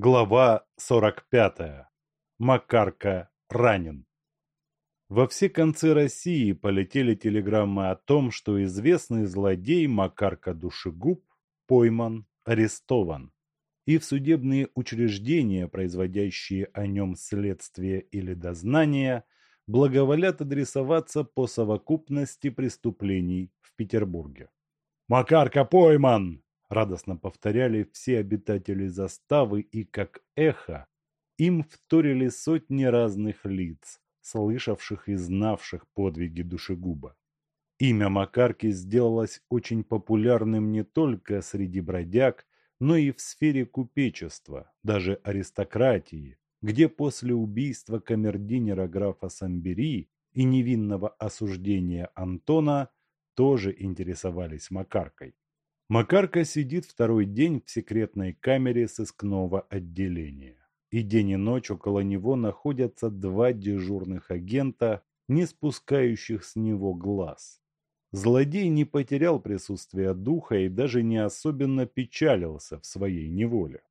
Глава 45. Макарка ранен. Во все концы России полетели телеграммы о том, что известный злодей Макарка Душегуб пойман, арестован. И в судебные учреждения, производящие о нем следствие или дознание, благоволят адресоваться по совокупности преступлений в Петербурге. «Макарка пойман!» Радостно повторяли все обитатели заставы и как эхо им вторили сотни разных лиц, слышавших и знавших подвиги душегуба. Имя Макарки сделалось очень популярным не только среди бродяг, но и в сфере купечества, даже аристократии, где после убийства камердинера графа Самбери и невинного осуждения Антона тоже интересовались Макаркой. Макарка сидит второй день в секретной камере сыскного отделения. И день и ночь около него находятся два дежурных агента, не спускающих с него глаз. Злодей не потерял присутствие духа и даже не особенно печалился в своей неволе.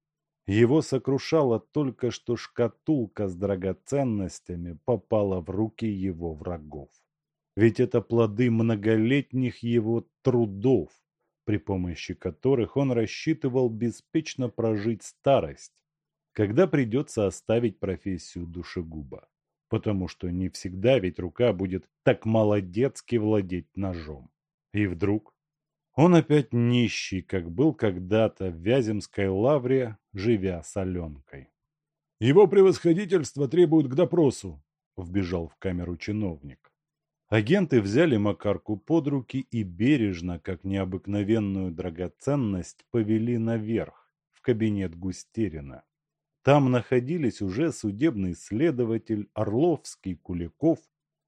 Его сокрушало только, что шкатулка с драгоценностями попала в руки его врагов. Ведь это плоды многолетних его трудов, при помощи которых он рассчитывал беспечно прожить старость, когда придется оставить профессию душегуба. Потому что не всегда ведь рука будет так молодецки владеть ножом. И вдруг он опять нищий, как был когда-то в Вяземской лавре, живя с Аленкой. «Его превосходительство требует к допросу», – вбежал в камеру чиновник. Агенты взяли Макарку под руки и бережно, как необыкновенную драгоценность, повели наверх, в кабинет Густерина. Там находились уже судебный следователь Орловский, Куликов,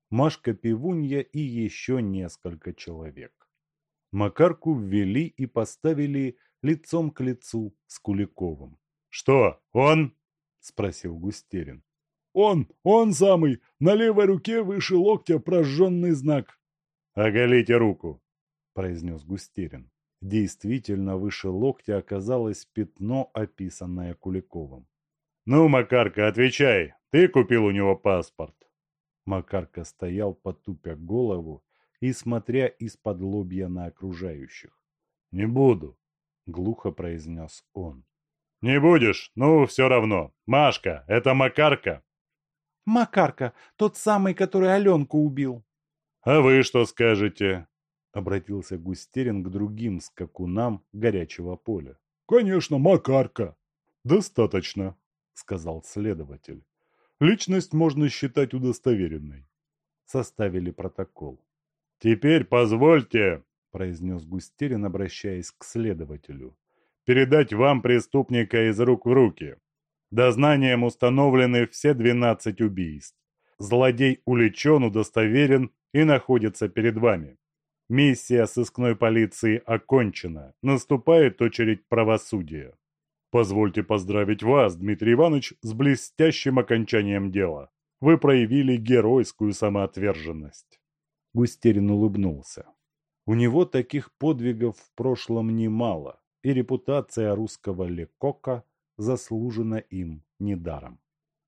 Машка Пивунья и еще несколько человек. Макарку ввели и поставили лицом к лицу с Куликовым. «Что, он?» – спросил Густерин. Он, он самый, на левой руке выше локтя прожженный знак. «Оголите руку», – произнес Густерин. Действительно, выше локтя оказалось пятно, описанное Куликовым. «Ну, Макарка, отвечай, ты купил у него паспорт?» Макарка стоял, потупя голову и смотря из-под лобья на окружающих. «Не буду», — глухо произнес он. «Не будешь? Ну, все равно. Машка, это Макарка?» Макарка, тот самый, который Аленку убил. А вы что скажете? Обратился Густерин к другим скакунам горячего поля. Конечно, Макарка. Достаточно, сказал следователь. Личность можно считать удостоверенной. Составили протокол. Теперь позвольте, произнес Густерин, обращаясь к следователю, передать вам преступника из рук в руки. Дознанием установлены все 12 убийств. Злодей уличен, удостоверен и находится перед вами. Миссия сыскной полиции окончена. Наступает очередь правосудия. Позвольте поздравить вас, Дмитрий Иванович, с блестящим окончанием дела. Вы проявили геройскую самоотверженность. Густерин улыбнулся. У него таких подвигов в прошлом немало, и репутация русского лекока заслужено им недаром.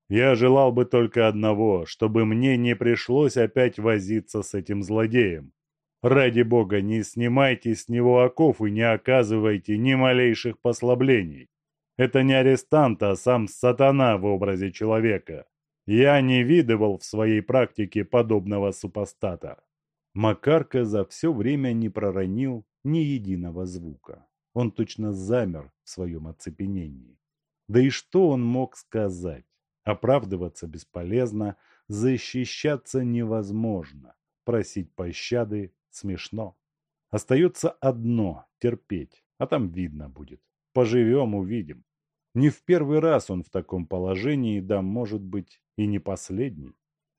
Я желал бы только одного, чтобы мне не пришлось опять возиться с этим злодеем. Ради бога, не снимайте с него оков и не оказывайте ни малейших послаблений. Это не арестант, а сам сатана в образе человека. Я не видывал в своей практике подобного супостата. Макарка за все время не проронил ни единого звука. Он точно замер в своем оцепенении. Да и что он мог сказать? Оправдываться бесполезно, защищаться невозможно, просить пощады смешно. Остается одно – терпеть, а там видно будет. Поживем – увидим. Не в первый раз он в таком положении, да, может быть, и не последний.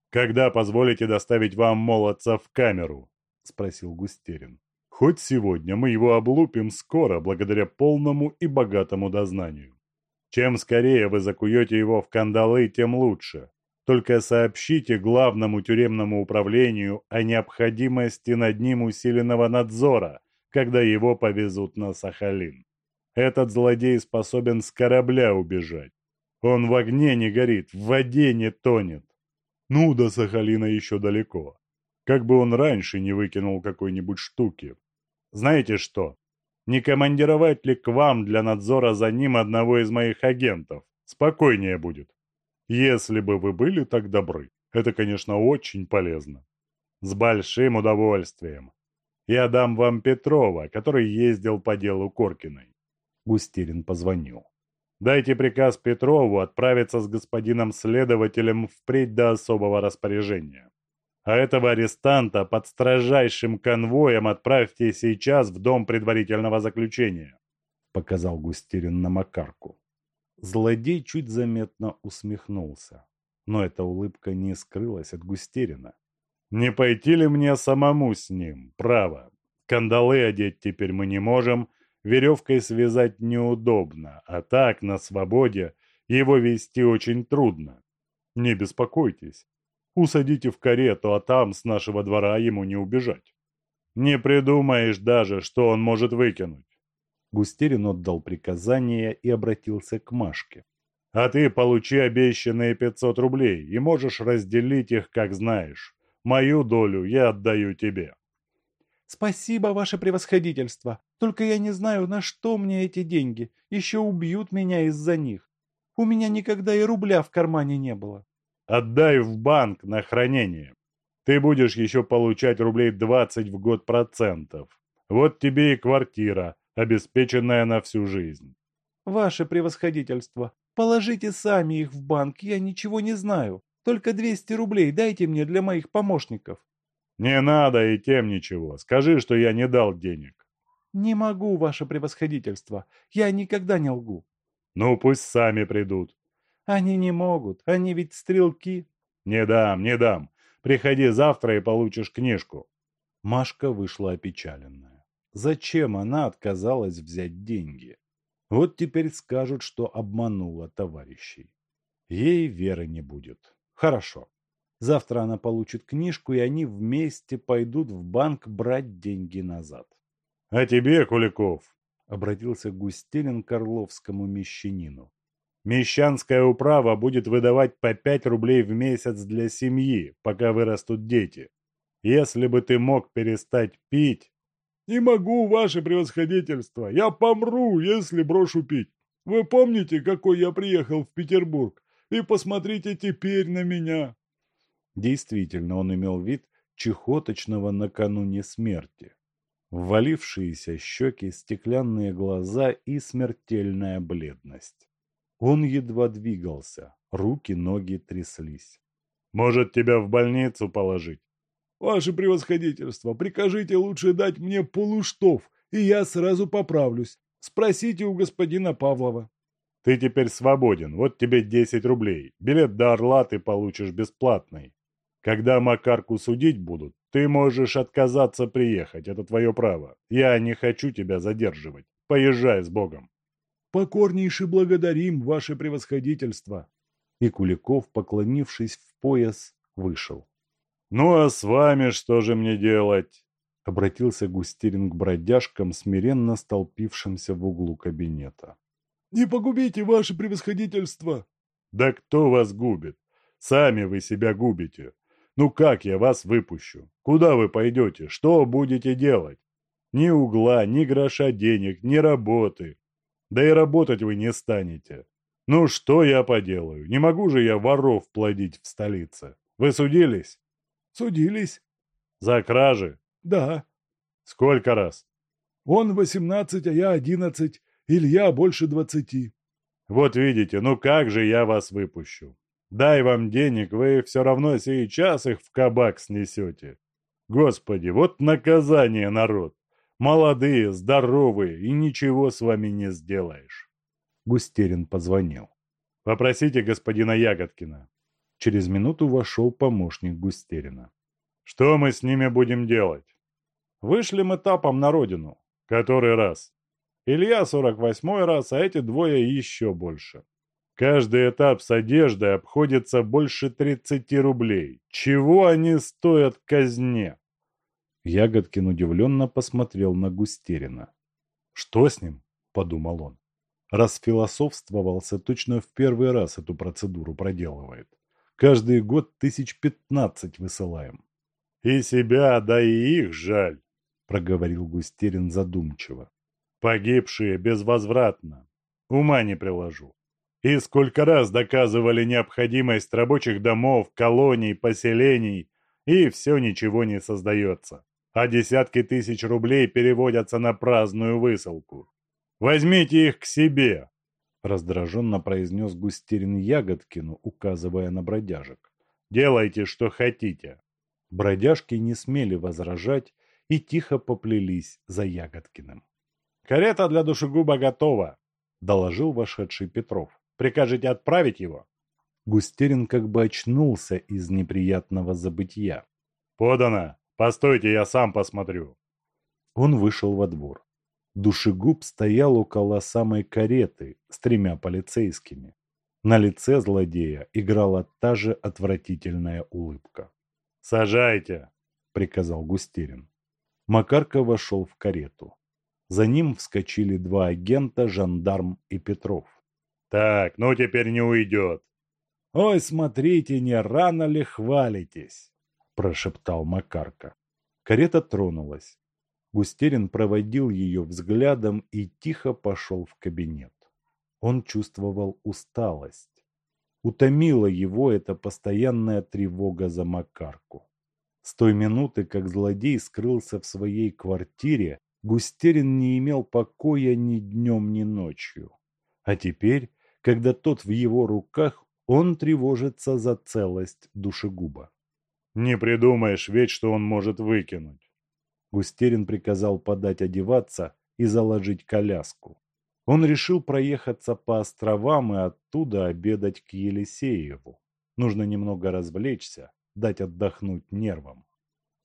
«Когда позволите доставить вам молодца в камеру?» – спросил Густерин. «Хоть сегодня мы его облупим скоро, благодаря полному и богатому дознанию. Чем скорее вы закуете его в кандалы, тем лучше. Только сообщите главному тюремному управлению о необходимости над ним усиленного надзора, когда его повезут на Сахалин. Этот злодей способен с корабля убежать. Он в огне не горит, в воде не тонет. Ну, до Сахалина еще далеко. Как бы он раньше не выкинул какой-нибудь штуки. Знаете что? Не командировать ли к вам для надзора за ним одного из моих агентов? Спокойнее будет. Если бы вы были так добры. Это, конечно, очень полезно. С большим удовольствием. Я дам вам Петрова, который ездил по делу Коркиной. Густерин позвонил. Дайте приказ Петрову отправиться с господином следователем впредь до особого распоряжения. А этого арестанта под строжайшим конвоем отправьте сейчас в дом предварительного заключения», — показал Густерин на Макарку. Злодей чуть заметно усмехнулся, но эта улыбка не скрылась от Густерина. «Не пойти ли мне самому с ним? Право. Кандалы одеть теперь мы не можем, веревкой связать неудобно, а так, на свободе, его вести очень трудно. Не беспокойтесь, Усадите в карету, а там с нашего двора ему не убежать. Не придумаешь даже, что он может выкинуть. Густерин отдал приказание и обратился к Машке. А ты получи обещанные пятьсот рублей и можешь разделить их, как знаешь. Мою долю я отдаю тебе. Спасибо, ваше превосходительство. Только я не знаю, на что мне эти деньги. Еще убьют меня из-за них. У меня никогда и рубля в кармане не было. Отдай в банк на хранение. Ты будешь еще получать рублей 20 в год процентов. Вот тебе и квартира, обеспеченная на всю жизнь. Ваше превосходительство, положите сами их в банк, я ничего не знаю. Только 200 рублей дайте мне для моих помощников. Не надо и тем ничего. Скажи, что я не дал денег. Не могу, ваше превосходительство. Я никогда не лгу. Ну, пусть сами придут. Они не могут, они ведь стрелки. Не дам, не дам. Приходи завтра и получишь книжку. Машка вышла опечаленная. Зачем она отказалась взять деньги? Вот теперь скажут, что обманула товарищей. Ей веры не будет. Хорошо. Завтра она получит книжку, и они вместе пойдут в банк брать деньги назад. — А тебе, Куликов, — обратился Густелин к Орловскому мещанину, Мещанская управа будет выдавать по 5 рублей в месяц для семьи, пока вырастут дети. Если бы ты мог перестать пить... Не могу, ваше превосходительство. Я помру, если брошу пить. Вы помните, какой я приехал в Петербург? И посмотрите теперь на меня. Действительно, он имел вид чехоточного накануне смерти. Ввалившиеся щеки, стеклянные глаза и смертельная бледность. Он едва двигался, руки, ноги тряслись. «Может, тебя в больницу положить?» «Ваше превосходительство, прикажите лучше дать мне полуштов, и я сразу поправлюсь. Спросите у господина Павлова». «Ты теперь свободен, вот тебе десять рублей. Билет до Орла ты получишь бесплатный. Когда Макарку судить будут, ты можешь отказаться приехать, это твое право. Я не хочу тебя задерживать. Поезжай с Богом». Покорнейше благодарим, ваше превосходительство. И Куликов, поклонившись в пояс, вышел. Ну а с вами что же мне делать? Обратился Густерин к бродяжкам, смиренно столпившимся в углу кабинета. «Не погубите, ваше превосходительство!» «Да кто вас губит? Сами вы себя губите. Ну как я вас выпущу? Куда вы пойдете? Что будете делать? Ни угла, ни гроша денег, ни работы. Да и работать вы не станете. Ну что я поделаю? Не могу же я воров плодить в столице. Вы судились? Судились. За кражи? Да. Сколько раз? Он восемнадцать, а я одиннадцать. Илья больше двадцати. Вот видите, ну как же я вас выпущу? Дай вам денег, вы все равно сейчас их в кабак снесете. Господи, вот наказание, народ. Молодые, здоровые, и ничего с вами не сделаешь. Густерин позвонил. Попросите господина Ягодкина. Через минуту вошел помощник Густерина. Что мы с ними будем делать? Вышлем этапом на родину. Который раз? Илья сорок восьмой раз, а эти двое еще больше. Каждый этап с одеждой обходится больше 30 рублей. Чего они стоят казне? Ягодкин удивленно посмотрел на Густерина. «Что с ним?» – подумал он. Расфилософствовался точно в первый раз эту процедуру проделывает. Каждый год тысяч пятнадцать высылаем. И себя, да и их жаль, проговорил Густерин задумчиво. Погибшие безвозвратно. Ума не приложу. И сколько раз доказывали необходимость рабочих домов, колоний, поселений, и все ничего не создается. А десятки тысяч рублей переводятся на праздную высылку. Возьмите их к себе!» Раздраженно произнес Густерин Ягодкину, указывая на бродяжек. «Делайте, что хотите!» Бродяжки не смели возражать и тихо поплелись за Ягодкиным. «Карета для душегуба готова!» – доложил вошедший Петров. «Прикажете отправить его?» Густерин как бы очнулся из неприятного забытья. «Подано! Постойте, я сам посмотрю!» Он вышел во двор. Душегуб стоял около самой кареты с тремя полицейскими. На лице злодея играла та же отвратительная улыбка. «Сажайте!» – приказал Густерин. Макарка вошел в карету. За ним вскочили два агента, жандарм и Петров. «Так, ну теперь не уйдет!» «Ой, смотрите, не рано ли хвалитесь?» – прошептал Макарка. Карета тронулась. Густерин проводил ее взглядом и тихо пошел в кабинет. Он чувствовал усталость. Утомила его эта постоянная тревога за Макарку. С той минуты, как злодей скрылся в своей квартире, Густерин не имел покоя ни днем, ни ночью. А теперь, когда тот в его руках, он тревожится за целость душегуба. «Не придумаешь ведь, что он может выкинуть. Густерин приказал подать одеваться и заложить коляску. Он решил проехаться по островам и оттуда обедать к Елисееву. Нужно немного развлечься, дать отдохнуть нервам.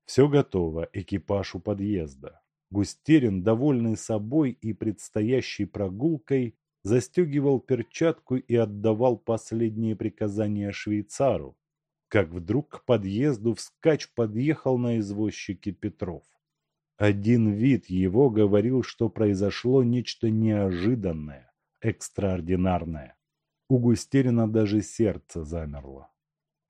Все готово, экипаж у подъезда. Густерин, довольный собой и предстоящей прогулкой, застегивал перчатку и отдавал последние приказания швейцару, как вдруг к подъезду вскачь подъехал на извозчике Петров. Один вид его говорил, что произошло нечто неожиданное, экстраординарное. У Густерина даже сердце замерло.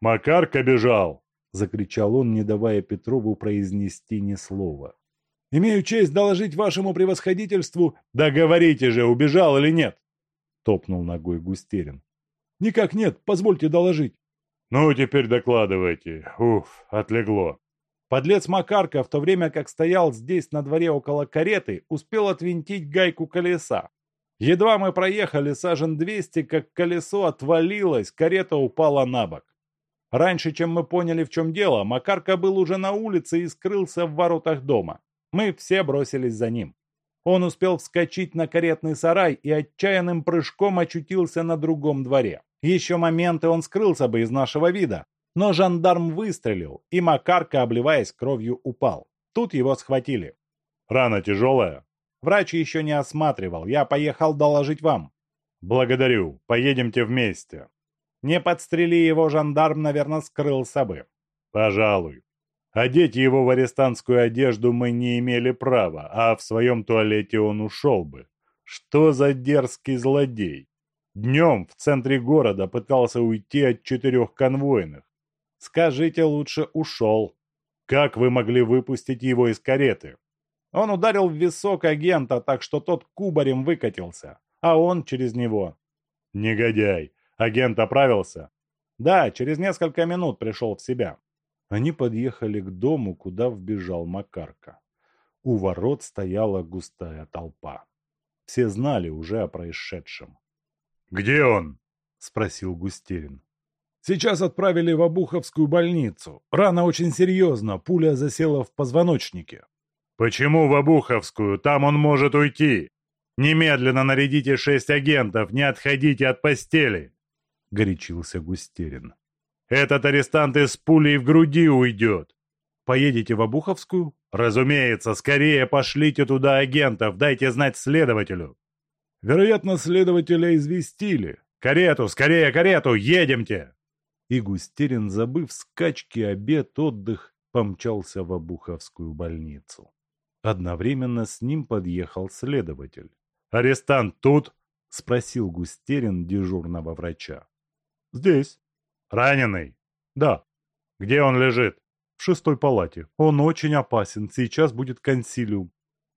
«Макарка бежал!» – закричал он, не давая Петрову произнести ни слова. «Имею честь доложить вашему превосходительству...» «Да говорите же, убежал или нет?» – топнул ногой Густерин. «Никак нет, позвольте доложить». «Ну, теперь докладывайте. Уф, отлегло». Подлец Макарка, в то время как стоял здесь на дворе около кареты, успел отвинтить гайку колеса. Едва мы проехали сажен 200, как колесо отвалилось, карета упала на бок. Раньше, чем мы поняли, в чем дело, Макарка был уже на улице и скрылся в воротах дома. Мы все бросились за ним. Он успел вскочить на каретный сарай и отчаянным прыжком очутился на другом дворе. Еще моменты он скрылся бы из нашего вида, но жандарм выстрелил, и Макарка, обливаясь кровью, упал. Тут его схватили. «Рана тяжелая?» «Врач еще не осматривал. Я поехал доложить вам». «Благодарю. Поедемте вместе». «Не подстрели его, жандарм, наверное, скрылся бы». «Пожалуй. Одеть его в арестантскую одежду мы не имели права, а в своем туалете он ушел бы. Что за дерзкий злодей? Днем в центре города пытался уйти от четырех конвойных. Скажите лучше ушел. Как вы могли выпустить его из кареты? Он ударил в висок агента, так что тот кубарем выкатился, а он через него. Негодяй. Агент оправился? Да, через несколько минут пришел в себя. Они подъехали к дому, куда вбежал Макарка. У ворот стояла густая толпа. Все знали уже о происшедшем. «Где он?» – спросил Густерин. Сейчас отправили в Обуховскую больницу. Рана очень серьезна, пуля засела в позвоночнике. Почему в Обуховскую? Там он может уйти. Немедленно нарядите шесть агентов, не отходите от постели. Горячился Густерин. Этот арестант из пулей в груди уйдет. Поедете в Обуховскую? Разумеется, скорее пошлите туда агентов, дайте знать следователю. Вероятно, следователя известили. Карету, скорее карету, едемте! и Густерин, забыв скачки, обед, отдых, помчался в Обуховскую больницу. Одновременно с ним подъехал следователь. «Арестант тут?» — спросил Густерин дежурного врача. «Здесь». «Раненый?» «Да». «Где он лежит?» «В шестой палате. Он очень опасен. Сейчас будет консилиум».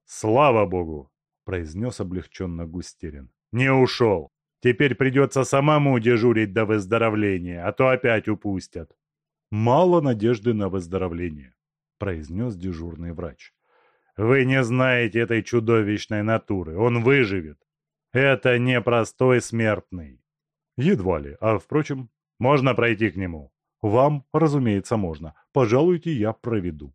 «Слава богу!» — произнес облегченно Густерин. «Не ушел. Теперь придется самому дежурить до выздоровления, а то опять упустят». «Мало надежды на выздоровление», — произнес дежурный врач. «Вы не знаете этой чудовищной натуры. Он выживет. Это не простой смертный». «Едва ли. А, впрочем, можно пройти к нему?» «Вам, разумеется, можно. Пожалуйте, я проведу».